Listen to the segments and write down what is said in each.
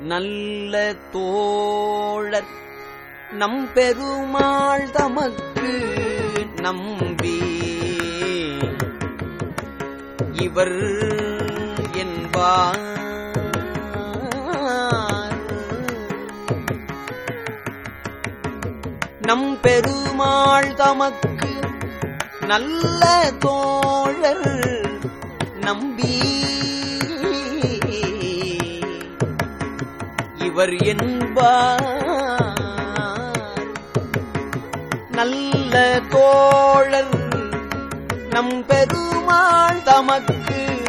நல்ல தோழர் நம் பெருமாள் தமக்கு நம்பி. இவர் என்பார். நம் பெருமாள் தமக்கு நல்ல தோழர் நம்பி. அவர் என்பார். நல்ல தோழர் நம் பெருமாள் தமக்கு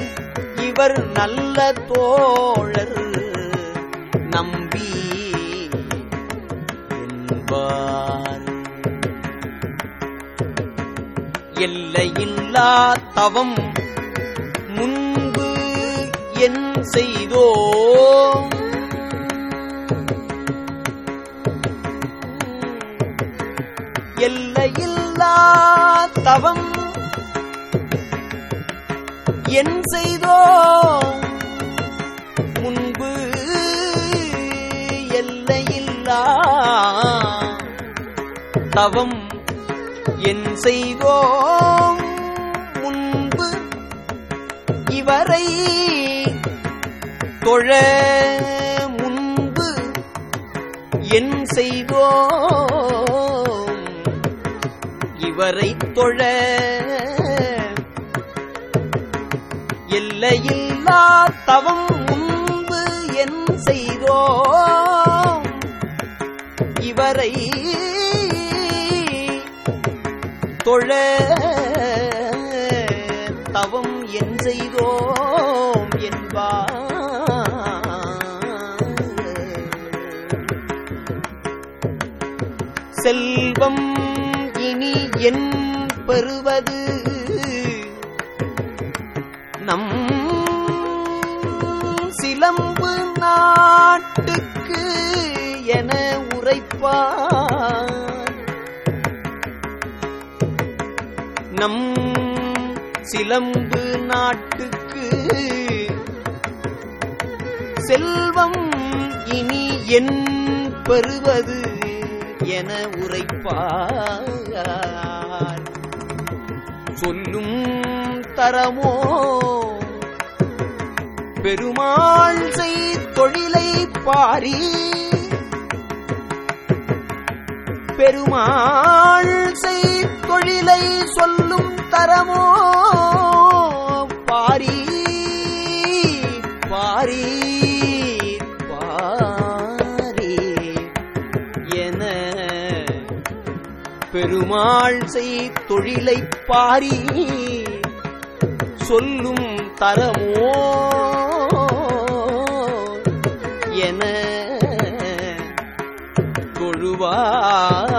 இவர் நல்ல தோழர் நம்பி என்பார். எல்லையில்லா தவம் முன்பு என் செய்தோம். எல்லையில்லா தவம். என் செய்தோம். முன்பு எல்லையில்லா தவம். என் செய்தோம். முன்பு இவரை தொழ முன்பு என் செய்தோம். இவரை தொழ. எல்லையில்லா தவம் முன்பு என் செய்தோம். இவரை தொழ தவம் என் செய்தோம் என்பார். செல்வம் இனி என் பெறுவது நம் சிலம்பு நாட்டுக்கு என உரைப்பார். நம் சிலம்பு நாட்டுக்கு செல்வம் இனி என் பெறுவது என உரைப்பார். சொல்லும் தரமோ? பெருமாள் செய் தொழிலை பாரி. பெருமாள் செய் தொழிலை சொல்லும் தர பெருமாள் செய் தொழிலை பாரி சொல்லும் தரமோ என தொழுவார்